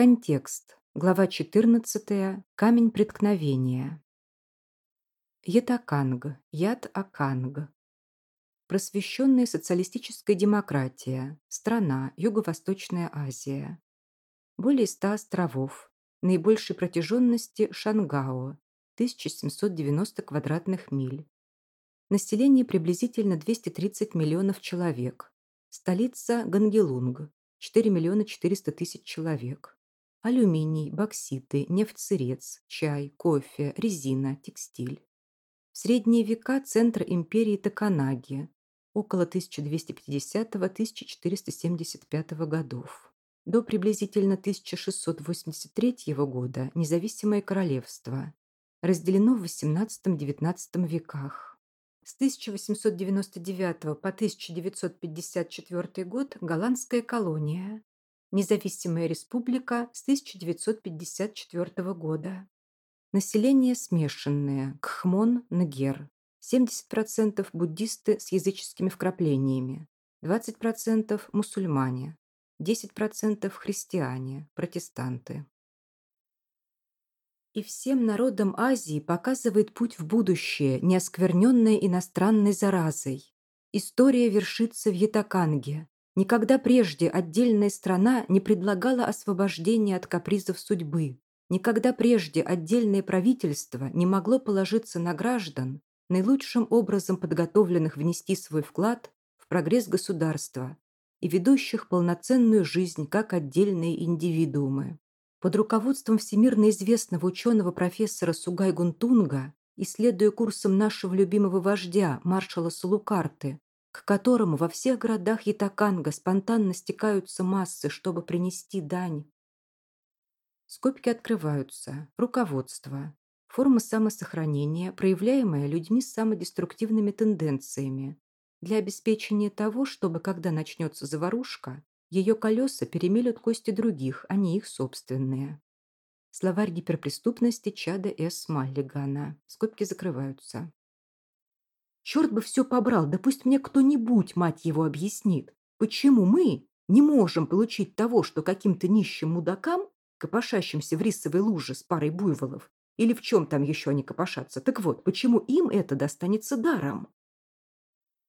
Контекст. Глава 14. Камень преткновения. Ятаканг. Ят-Аканг. Просвещенная социалистическая демократия. Страна. Юго-Восточная Азия. Более 100 островов. Наибольшей протяженности Шангао. 1790 квадратных миль. Население приблизительно 230 миллионов человек. Столица Гангелунг. 4 миллиона 400 тысяч человек. Алюминий, бокситы, нефть-сырец, чай, кофе, резина, текстиль. В средние века центр империи Таканаги, около 1250-1475 годов. До приблизительно 1683 года независимое королевство. Разделено в XVIII-XIX веках. С 1899 по 1954 год голландская колония. Независимая республика с 1954 года. Население смешанное. Кхмон, Нгер. 70% буддисты с языческими вкраплениями. 20% мусульмане. 10% христиане, протестанты. И всем народам Азии показывает путь в будущее, не оскверненное иностранной заразой. История вершится в Ятаканге, Никогда прежде отдельная страна не предлагала освобождения от капризов судьбы. Никогда прежде отдельное правительство не могло положиться на граждан, наилучшим образом подготовленных внести свой вклад в прогресс государства и ведущих полноценную жизнь как отдельные индивидуумы. Под руководством всемирно известного ученого профессора Сугай Гунтунга, исследуя курсом нашего любимого вождя, маршала Сулукарты, к которому во всех городах Ятаканга спонтанно стекаются массы, чтобы принести дань. Скобки открываются. Руководство. Форма самосохранения, проявляемая людьми с самодеструктивными тенденциями, для обеспечения того, чтобы, когда начнется заварушка, ее колеса перемелют кости других, а не их собственные. Словарь гиперпреступности Чада С. Маллигана. Скобки закрываются. Черт бы все побрал, да пусть мне кто-нибудь, мать его, объяснит, почему мы не можем получить того, что каким-то нищим мудакам, копошащимся в рисовой луже с парой буйволов, или в чем там еще они копошатся, так вот, почему им это достанется даром?